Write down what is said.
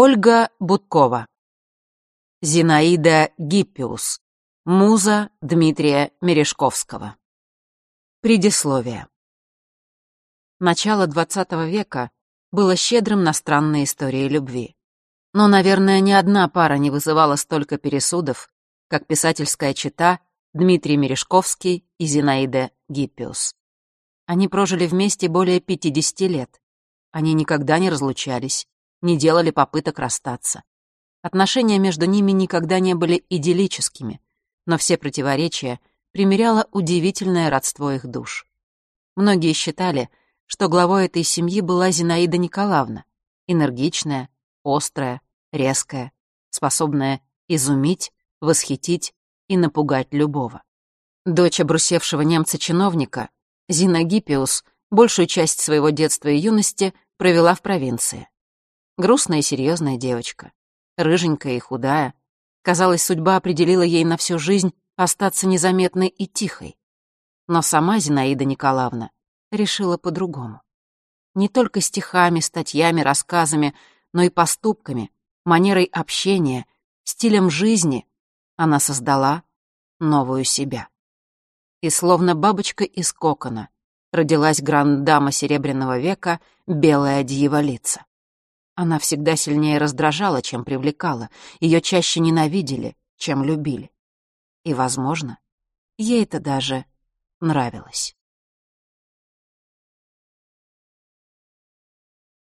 Ольга Будкова. Зинаида Гиппиус. Муза Дмитрия Мережковского. Предисловие. Начало XX века было щедрым на странные истории любви. Но, наверное, ни одна пара не вызывала столько пересудов, как писательская чита Дмитрий Мережковский и Зинаида Гиппиус. Они прожили вместе более 50 лет. Они никогда не разлучались, не делали попыток расстаться. Отношения между ними никогда не были идиллическими, но все противоречия примеряло удивительное родство их душ. Многие считали, что главой этой семьи была Зинаида Николаевна, энергичная, острая, резкая, способная изумить, восхитить и напугать любого. Дочь обрусевшего немца-чиновника, Зина Гиппиус большую часть своего детства и юности провела в провинции. Грустная и серьезная девочка, рыженькая и худая, Казалось, судьба определила ей на всю жизнь остаться незаметной и тихой. Но сама Зинаида Николаевна решила по-другому. Не только стихами, статьями, рассказами, но и поступками, манерой общения, стилем жизни она создала новую себя. И словно бабочка из кокона родилась гранд-дама Серебряного века, белая дьяволица. Она всегда сильнее раздражала, чем привлекала, ее чаще ненавидели, чем любили. И, возможно, ей это даже нравилось.